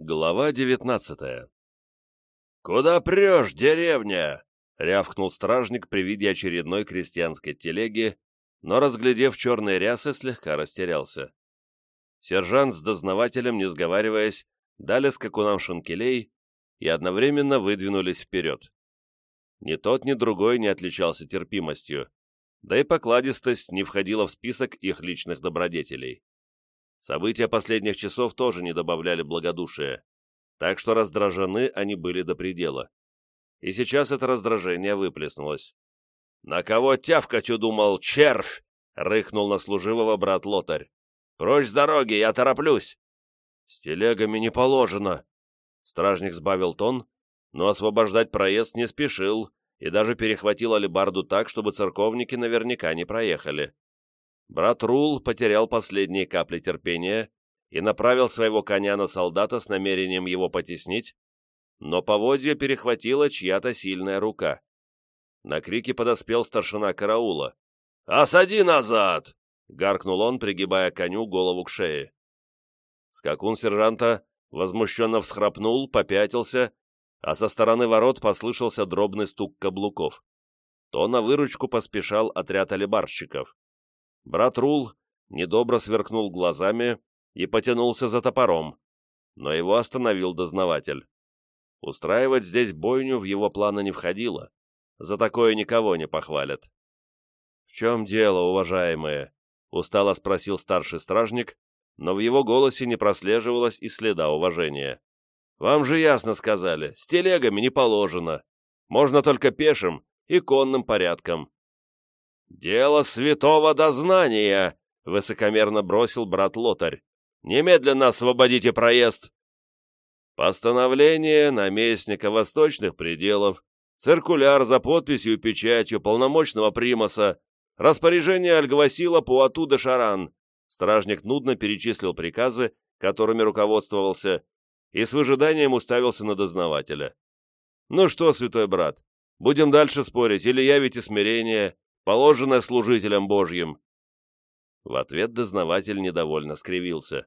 Глава девятнадцатая «Куда прешь, деревня?» — рявкнул стражник при виде очередной крестьянской телеги, но, разглядев черные рясы, слегка растерялся. Сержант с дознавателем, не сговариваясь, дали скакунам шинкелей и одновременно выдвинулись вперед. Ни тот, ни другой не отличался терпимостью, да и покладистость не входила в список их личных добродетелей. События последних часов тоже не добавляли благодушия, так что раздражены они были до предела. И сейчас это раздражение выплеснулось. «На кого тявкать удумал, червь?» — рыхнул на служивого брат Лотарь. «Прочь с дороги, я тороплюсь!» «С телегами не положено!» Стражник сбавил тон, но освобождать проезд не спешил и даже перехватил алебарду так, чтобы церковники наверняка не проехали. Брат Рул потерял последние капли терпения и направил своего коня на солдата с намерением его потеснить, но поводья перехватила чья-то сильная рука. На крики подоспел старшина караула. «Осади назад!» — гаркнул он, пригибая коню голову к шее. Скакун сержанта возмущенно всхрапнул, попятился, а со стороны ворот послышался дробный стук каблуков. То на выручку поспешал отряд алибарщиков. Брат Рул недобро сверкнул глазами и потянулся за топором, но его остановил дознаватель. Устраивать здесь бойню в его планы не входило, за такое никого не похвалят. «В чем дело, уважаемые?» — устало спросил старший стражник, но в его голосе не прослеживалось и следа уважения. «Вам же ясно сказали, с телегами не положено. Можно только пешим и конным порядком. «Дело святого дознания!» — высокомерно бросил брат Лотарь. «Немедленно освободите проезд!» Постановление наместника восточных пределов, циркуляр за подписью и печатью полномочного примаса, распоряжение Альгвасила Пуату де Шаран. Стражник нудно перечислил приказы, которыми руководствовался, и с выжиданием уставился на дознавателя. «Ну что, святой брат, будем дальше спорить или явите смирение, положенное служителям Божьим». В ответ дознаватель недовольно скривился.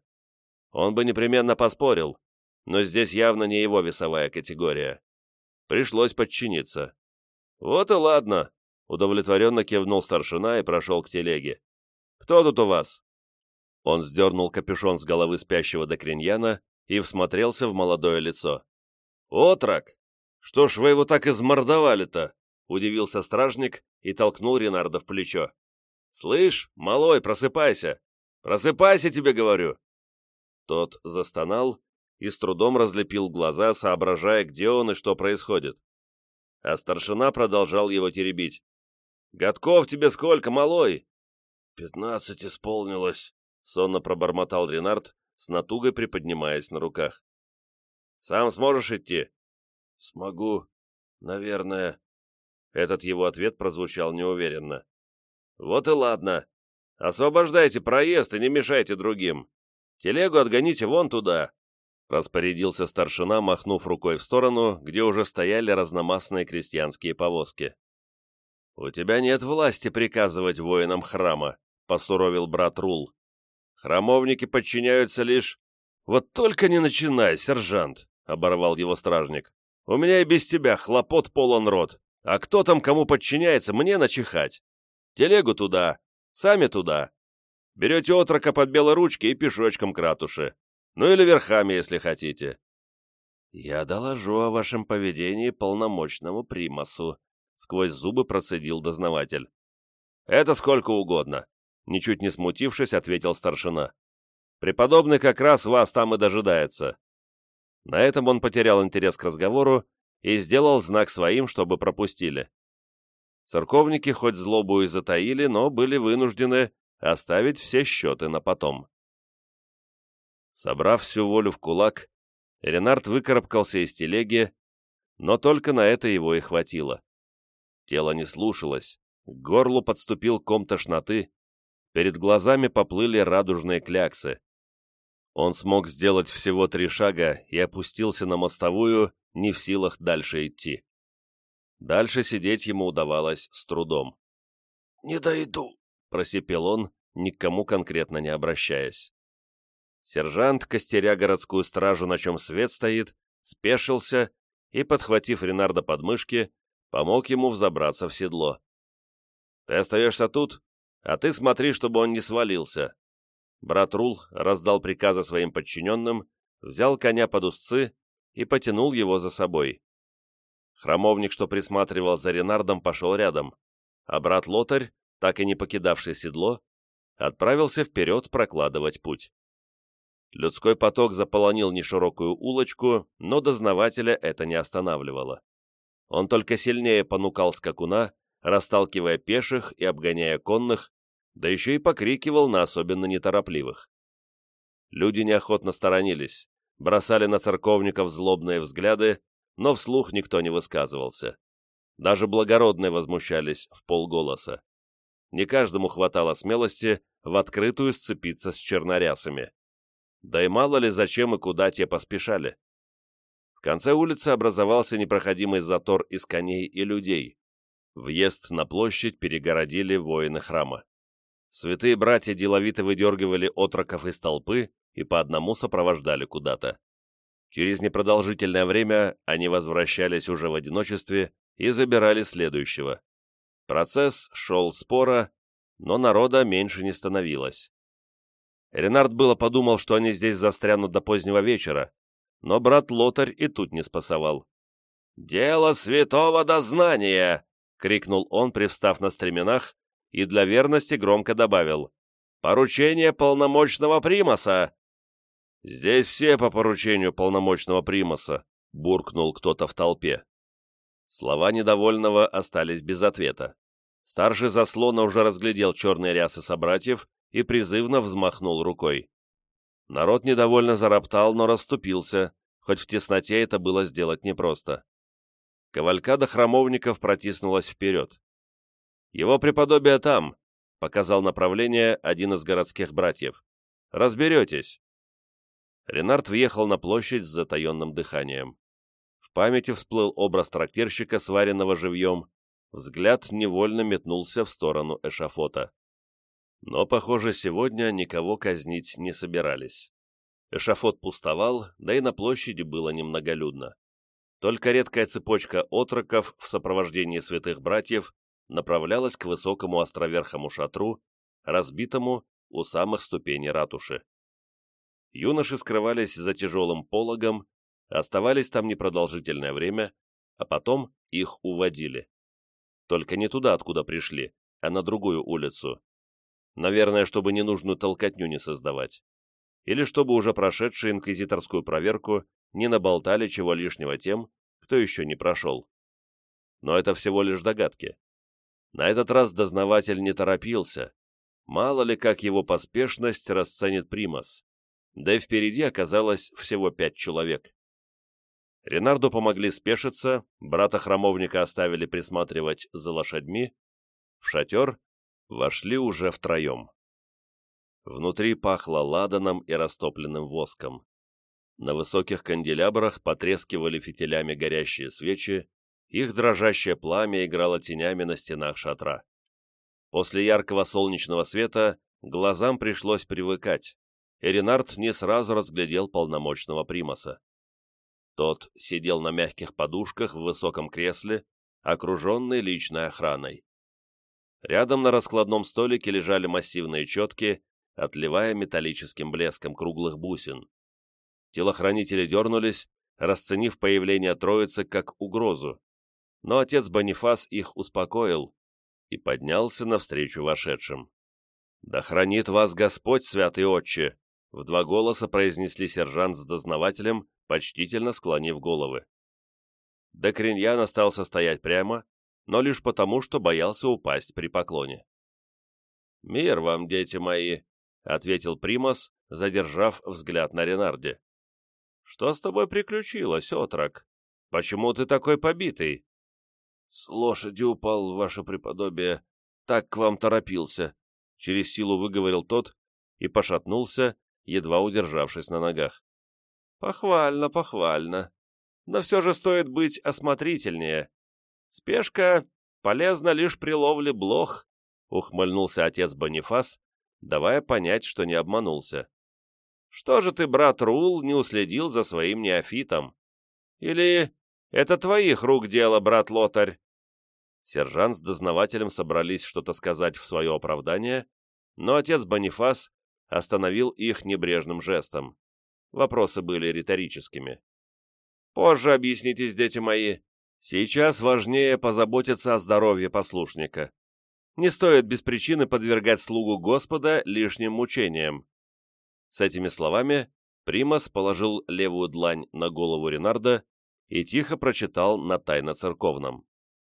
Он бы непременно поспорил, но здесь явно не его весовая категория. Пришлось подчиниться. «Вот и ладно», — удовлетворенно кивнул старшина и прошел к телеге. «Кто тут у вас?» Он сдернул капюшон с головы спящего докриньяна и всмотрелся в молодое лицо. «Отрок! Что ж вы его так измордовали-то?» — удивился стражник и толкнул Ренарда в плечо. «Слышь, малой, просыпайся! Просыпайся, тебе говорю!» Тот застонал и с трудом разлепил глаза, соображая, где он и что происходит. А старшина продолжал его теребить. «Годков тебе сколько, малой?» «Пятнадцать исполнилось», — сонно пробормотал Ренард, с натугой приподнимаясь на руках. «Сам сможешь идти?» «Смогу, наверное», этот его ответ прозвучал неуверенно. «Вот и ладно. Освобождайте проезд и не мешайте другим. Телегу отгоните вон туда», — распорядился старшина, махнув рукой в сторону, где уже стояли разномастные крестьянские повозки. «У тебя нет власти приказывать воинам храма», — посуровил брат Рул. «Храмовники подчиняются лишь...» «Вот только не начинай, сержант», — оборвал его стражник. «У меня и без тебя хлопот полон рот. А кто там кому подчиняется, мне начихать. Телегу туда, сами туда. Берете отрока под белой ручки и пешочком к ратуше. Ну или верхами, если хотите. Я доложу о вашем поведении полномочному примасу, сквозь зубы процедил дознаватель. Это сколько угодно, ничуть не смутившись, ответил старшина. Преподобный как раз вас там и дожидается. На этом он потерял интерес к разговору и сделал знак своим, чтобы пропустили. Церковники хоть злобу и затаили, но были вынуждены оставить все счеты на потом. Собрав всю волю в кулак, Ренард выкарабкался из телеги, но только на это его и хватило. Тело не слушалось, к горлу подступил ком тошноты, перед глазами поплыли радужные кляксы. Он смог сделать всего три шага и опустился на мостовую, не в силах дальше идти. Дальше сидеть ему удавалось с трудом. «Не дойду», — просипел он, никому конкретно не обращаясь. Сержант, костеря городскую стражу, на чем свет стоит, спешился и, подхватив Ренарда под мышки, помог ему взобраться в седло. «Ты остаешься тут, а ты смотри, чтобы он не свалился». Брат Рул раздал приказы своим подчиненным, взял коня под узцы и потянул его за собой. Храмовник, что присматривал за Ренардом, пошел рядом, а брат Лотарь, так и не покидавший седло, отправился вперед прокладывать путь. Людской поток заполонил неширокую улочку, но дознавателя это не останавливало. Он только сильнее понукал скакуна, расталкивая пеших и обгоняя конных, да еще и покрикивал на особенно неторопливых. Люди неохотно сторонились, бросали на церковников злобные взгляды, но вслух никто не высказывался. Даже благородные возмущались в полголоса. Не каждому хватало смелости в открытую сцепиться с чернорясами. Да и мало ли зачем и куда те поспешали. В конце улицы образовался непроходимый затор из коней и людей. Въезд на площадь перегородили воины храма. Святые братья деловито выдергивали отроков из толпы и по одному сопровождали куда-то. Через непродолжительное время они возвращались уже в одиночестве и забирали следующего. Процесс шел спора, но народа меньше не становилось. Ренард было подумал, что они здесь застрянут до позднего вечера, но брат Лотарь и тут не спасовал. «Дело святого дознания!» — крикнул он, привстав на стременах, и для верности громко добавил. «Поручение полномочного примаса!» «Здесь все по поручению полномочного примаса», — буркнул кто-то в толпе. Слова недовольного остались без ответа. Старший заслона уже разглядел черные рясы собратьев и призывно взмахнул рукой. Народ недовольно зароптал, но расступился, хоть в тесноте это было сделать непросто. Кавалькада храмовников протиснулась вперед. «Его преподобие там», — показал направление один из городских братьев. «Разберетесь». Ренард въехал на площадь с затаенным дыханием. В памяти всплыл образ трактирщика, сваренного живьем. Взгляд невольно метнулся в сторону эшафота. Но, похоже, сегодня никого казнить не собирались. Эшафот пустовал, да и на площади было немноголюдно. Только редкая цепочка отроков в сопровождении святых братьев направлялась к высокому островерхому шатру, разбитому у самых ступеней ратуши. Юноши скрывались за тяжелым пологом, оставались там непродолжительное время, а потом их уводили. Только не туда, откуда пришли, а на другую улицу, Наверное, чтобы ненужную толкотню не создавать. Или чтобы уже прошедшие инквизиторскую проверку не наболтали чего лишнего тем, кто еще не прошел. Но это всего лишь догадки. На этот раз дознаватель не торопился. Мало ли как его поспешность расценит Примас. Да и впереди оказалось всего пять человек. Ренарду помогли спешиться, брата храмовника оставили присматривать за лошадьми. В шатер вошли уже втроем. Внутри пахло ладаном и растопленным воском. На высоких канделябрах потрескивали фитилями горящие свечи, их дрожащее пламя играло тенями на стенах шатра. После яркого солнечного света глазам пришлось привыкать, и Ренард не сразу разглядел полномочного примаса. Тот сидел на мягких подушках в высоком кресле, окруженный личной охраной. Рядом на раскладном столике лежали массивные четки, отливая металлическим блеском круглых бусин. Телохранители дернулись, расценив появление троицы как угрозу, но отец Бонифас их успокоил и поднялся навстречу вошедшим. «Да хранит вас Господь, святый отче!» В два голоса произнесли сержант с дознавателем, почтительно склонив головы. Декриньян остался стоять прямо, но лишь потому, что боялся упасть при поклоне. «Мир вам, дети мои», — ответил Примас, задержав взгляд на Ренарде. «Что с тобой приключилось, отрок? Почему ты такой побитый?» «С лошади упал, ваше преподобие. Так к вам торопился», — через силу выговорил тот и пошатнулся, едва удержавшись на ногах. «Похвально, похвально. Но все же стоит быть осмотрительнее. Спешка полезна лишь при ловле блох, ухмыльнулся отец Бонифас, давая понять, что не обманулся. Что же ты, брат Рул, не уследил за своим неофитом? Или это твоих рук дело, брат Лотарь?» Сержант с дознавателем собрались что-то сказать в свое оправдание, но отец Бонифас остановил их небрежным жестом. Вопросы были риторическими. «Позже объяснитесь, дети мои. Сейчас важнее позаботиться о здоровье послушника. Не стоит без причины подвергать слугу Господа лишним мучениям». С этими словами Примас положил левую длань на голову Ренарда и тихо прочитал на тайно-церковном.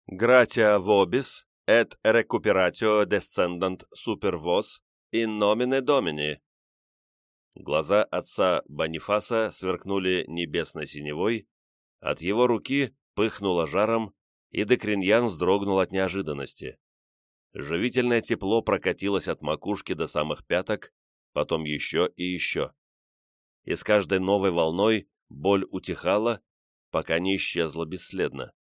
«Гратия вобис et recuperatio descendant super vos in nomine domini». Глаза отца Бонифаса сверкнули небесной синевой, от его руки пыхнуло жаром, и Декриньян вздрогнул от неожиданности. Живительное тепло прокатилось от макушки до самых пяток, потом еще и еще. И с каждой новой волной боль утихала, пока не исчезла бесследно.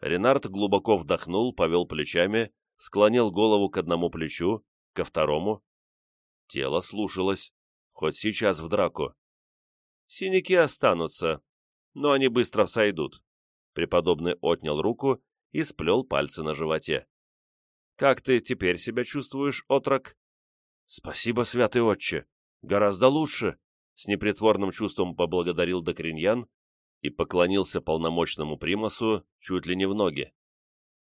Ренард глубоко вдохнул, повел плечами, склонил голову к одному плечу, ко второму. Тело слушалось, хоть сейчас в драку. Синяки останутся, но они быстро сойдут. Преподобный отнял руку и сплел пальцы на животе. «Как ты теперь себя чувствуешь, отрок?» «Спасибо, святый отче. Гораздо лучше», — с непритворным чувством поблагодарил Докриньян и поклонился полномочному примасу чуть ли не в ноги.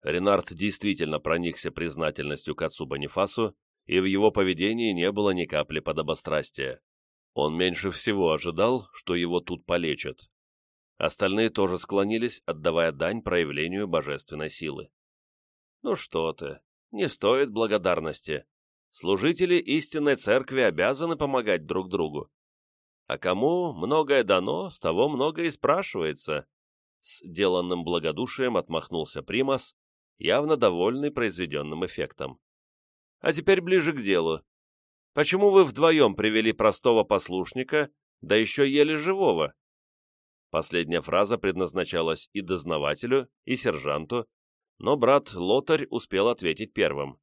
Ренард действительно проникся признательностью к отцу Бонифасу, и в его поведении не было ни капли подобострастия. Он меньше всего ожидал, что его тут полечат. Остальные тоже склонились, отдавая дань проявлению божественной силы. «Ну что ты, не стоит благодарности. Служители истинной церкви обязаны помогать друг другу. А кому многое дано, с того много и спрашивается. С деланным благодушием отмахнулся Примас, явно довольный произведенным эффектом. А теперь ближе к делу. Почему вы вдвоем привели простого послушника, да еще еле живого? Последняя фраза предназначалась и дознавателю, и сержанту, но брат Лотарь успел ответить первым.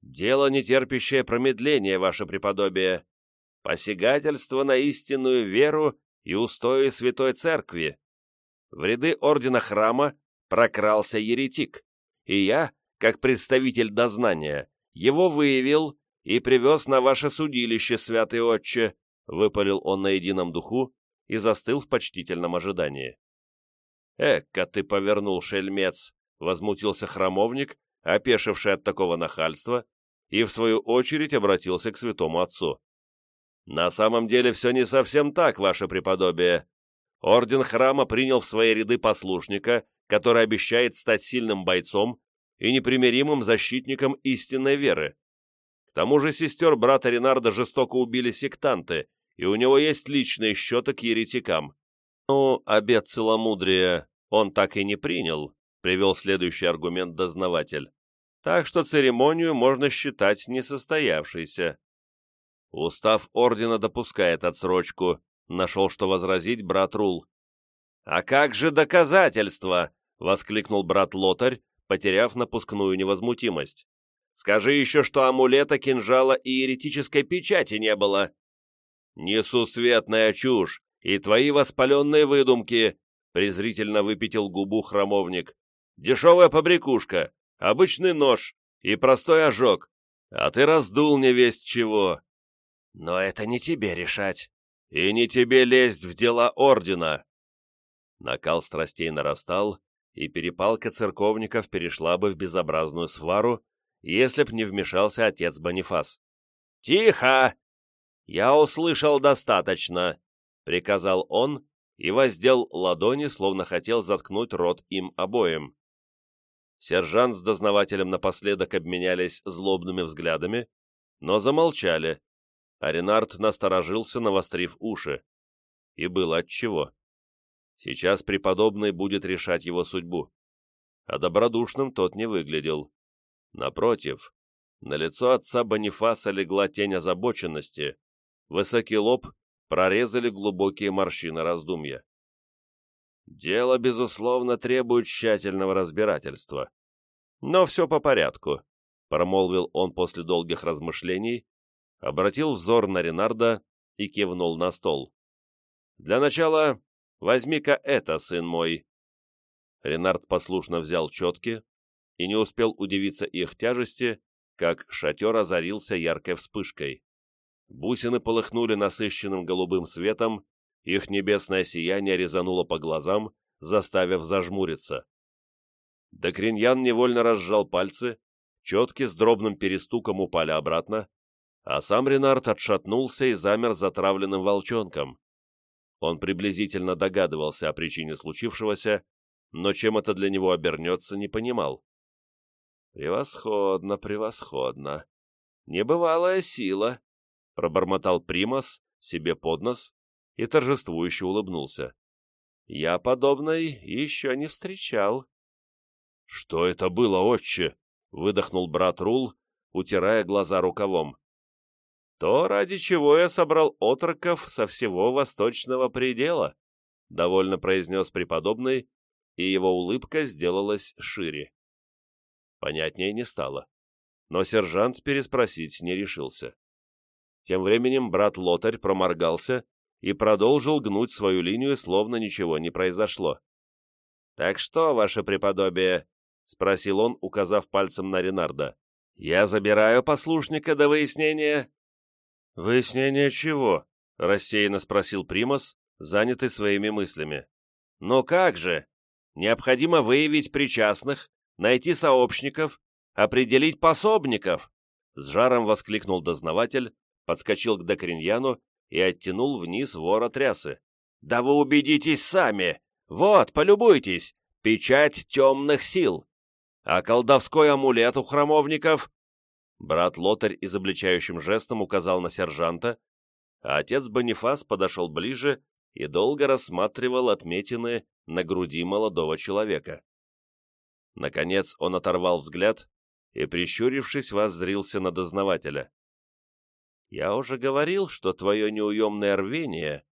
«Дело, не терпящее промедления, ваше преподобие посягательство на истинную веру и устои Святой Церкви. В ряды ордена храма прокрался еретик, и я, как представитель дознания, его выявил и привез на ваше судилище, святый отче, выпалил он на едином духу и застыл в почтительном ожидании. «Эка ты повернул, шельмец!» — возмутился храмовник, опешивший от такого нахальства, и в свою очередь обратился к святому отцу. «На самом деле все не совсем так, ваше преподобие. Орден храма принял в свои ряды послушника, который обещает стать сильным бойцом и непримиримым защитником истинной веры. К тому же сестер брата Ренарда жестоко убили сектанты, и у него есть личные счеты к еретикам. Ну, обет целомудрия он так и не принял, привел следующий аргумент дознаватель. Так что церемонию можно считать несостоявшейся. Устав ордена допускает отсрочку, нашел что возразить брат Рул. «А как же доказательства?» — воскликнул брат Лотарь, потеряв напускную невозмутимость. «Скажи еще, что амулета, кинжала и еретической печати не было». «Несусветная чушь и твои воспаленные выдумки!» — презрительно выпятил губу храмовник. «Дешевая побрякушка, обычный нож и простой ожог, а ты раздул невесть чего. Но это не тебе решать. И не тебе лезть в дела ордена. Накал страстей нарастал, и перепалка церковников перешла бы в безобразную свару, если б не вмешался отец Бонифас. «Тихо! Я услышал достаточно!» — приказал он и воздел ладони, словно хотел заткнуть рот им обоим. Сержант с дознавателем напоследок обменялись злобными взглядами, но замолчали, а Ренард насторожился, навострив уши. И было отчего. Сейчас преподобный будет решать его судьбу. А добродушным тот не выглядел. Напротив, на лицо отца Бонифаса легла тень озабоченности, высокий лоб прорезали глубокие морщины раздумья. Дело, безусловно, требует тщательного разбирательства. Но все по порядку, промолвил он после долгих размышлений, обратил взор на Ренарда и кивнул на стол. «Для начала возьми-ка это, сын мой». Ренард послушно взял четки и не успел удивиться их тяжести, как шатер озарился яркой вспышкой. Бусины полыхнули насыщенным голубым светом, их небесное сияние резануло по глазам, заставив зажмуриться. Докриньян невольно разжал пальцы, четки с дробным перестуком упали обратно, а сам Ренард отшатнулся и замер затравленным волчонком. Он приблизительно догадывался о причине случившегося, но чем это для него обернется, не понимал. «Превосходно, превосходно! Небывалая сила!» — пробормотал Примас себе под нос и торжествующе улыбнулся. «Я подобной еще не встречал». «Что это было, отче?» — выдохнул брат Рул, утирая глаза рукавом. «То, ради чего я собрал отроков со всего восточного предела», — довольно произнес преподобный, и его улыбка сделалась шире. Понятнее не стало, но сержант переспросить не решился. Тем временем брат Лотарь проморгался и продолжил гнуть свою линию, словно ничего не произошло. «Так что, ваше преподобие?» — спросил он, указав пальцем на Ренарда. «Я забираю послушника до выяснения...» «Выяснение чего?» — рассеянно спросил Примас, занятый своими мыслями. «Ну как же? Необходимо выявить причастных, найти сообщников, определить пособников!» С жаром воскликнул дознаватель, подскочил к Докриньяну и оттянул вниз вора трясы. «Да вы убедитесь сами! Вот, полюбуйтесь! Печать темных сил! А колдовской амулет у храмовников?» Брат Лотарь изобличающим жестом указал на сержанта, а отец Бонифас подошел ближе и долго рассматривал отметины на груди молодого человека. Наконец он оторвал взгляд и, прищурившись, воззрился на дознавателя. «Я уже говорил, что твое неуемное рвение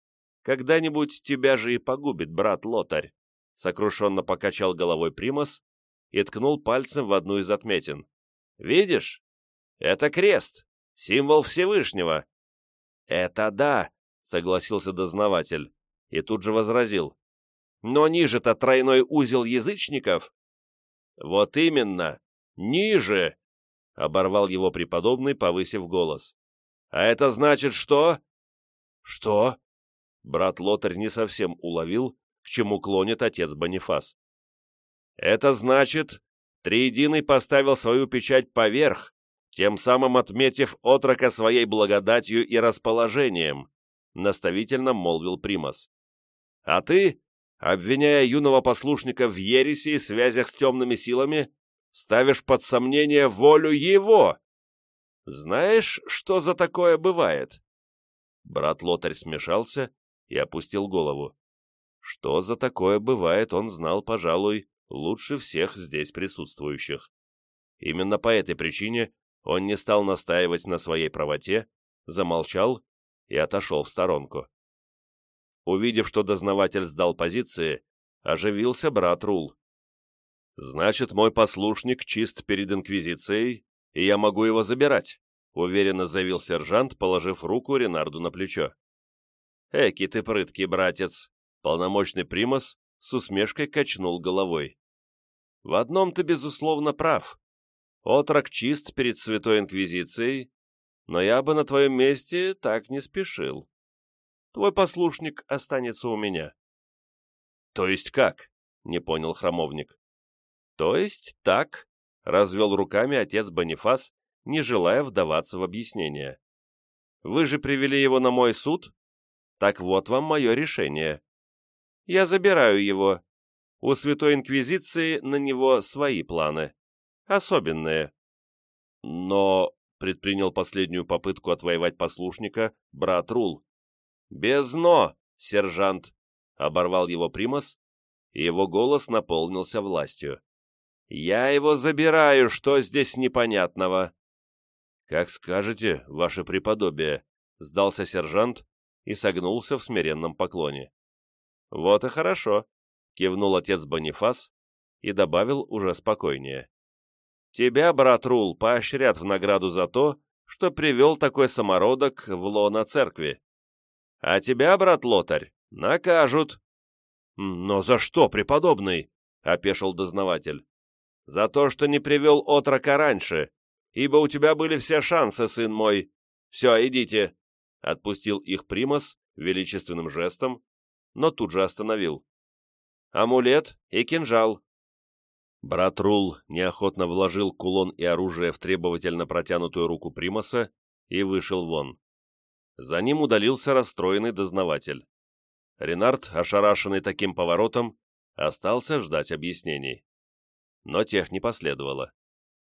когда-нибудь тебя же и погубит, брат Лотарь», сокрушенно покачал головой Примас и ткнул пальцем в одну из отметин. «Видишь? Это крест, символ Всевышнего». «Это да», — согласился дознаватель, и тут же возразил. «Но ниже-то тройной узел язычников». «Вот именно! Ниже!» — оборвал его преподобный, повысив голос. «А это значит что?» «Что?» Брат Лотарь не совсем уловил, к чему клонит отец Бонифас. «Это значит, Триединый поставил свою печать поверх, тем самым отметив отрока своей благодатью и расположением», наставительно молвил Примас. «А ты обвиняя юного послушника в ереси и связях с темными силами, ставишь под сомнение волю его. Знаешь, что за такое бывает?» Брат Лотарь смешался и опустил голову. Что за такое бывает, он знал, пожалуй, лучше всех здесь присутствующих. Именно по этой причине он не стал настаивать на своей правоте, замолчал и отошел в сторонку. Увидев, что дознаватель сдал позиции, оживился брат Рул. «Значит, мой послушник чист перед Инквизицией, и я могу его забирать», уверенно заявил сержант, положив руку Ренарду на плечо. «Эки ты прыткий, братец!» Полномочный примас с усмешкой качнул головой. «В одном ты, безусловно, прав. Отрок чист перед Святой Инквизицией, но я бы на твоем месте так не спешил. Твой послушник останется у меня». «То есть как?» — не понял храмовник. «То есть так», — развел руками отец Бонифас, не желая вдаваться в объяснение. «Вы же привели его на мой суд? Так вот вам мое решение. Я забираю его. У Святой Инквизиции на него свои планы. Особенные». «Но...» — предпринял последнюю попытку отвоевать послушника брат Рул. «Без «но», сержант!» — оборвал его Примас, и его голос наполнился властью. «Я его забираю, что здесь непонятного?» «Как скажете, ваше преподобие», — сдался сержант и согнулся в смиренном поклоне. «Вот и хорошо», — кивнул отец Бонифас и добавил уже спокойнее. «Тебя, брат Рул, поощрят в награду за то, что привел такой самородок в лоно церкви. А тебя, брат Лотарь, накажут. Но за что, преподобный? — опешил дознаватель. За то, что не привел отрока раньше, ибо у тебя были все шансы, сын мой. Все, идите. Отпустил их Примас величественным жестом, но тут же остановил. Амулет и кинжал. Брат Рул неохотно вложил кулон и оружие в требовательно протянутую руку Примаса и вышел вон. За ним удалился расстроенный дознаватель. Ренард, ошарашенный таким поворотом, остался ждать объяснений. Но тех не последовало.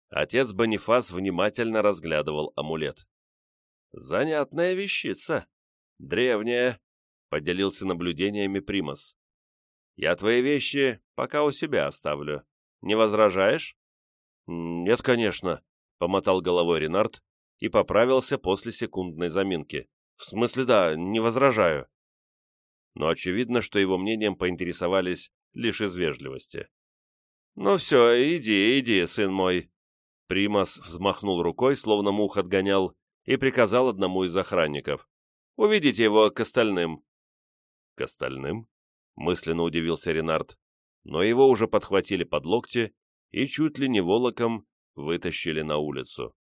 Отец Бонифас внимательно разглядывал амулет. «Занятная вещица. Древняя», — поделился наблюдениями Примас. «Я твои вещи пока у себя оставлю. Не возражаешь?» «Нет, конечно», — помотал головой Ренард и поправился после секундной заминки. «В смысле, да, не возражаю». Но очевидно, что его мнением поинтересовались лишь из вежливости. «Ну все, иди, иди, сын мой». Примас взмахнул рукой, словно мух отгонял, и приказал одному из охранников. «Уведите его к остальным». «К остальным?» — мысленно удивился Ренард. Но его уже подхватили под локти и чуть ли не волоком вытащили на улицу.